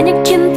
banyak cinta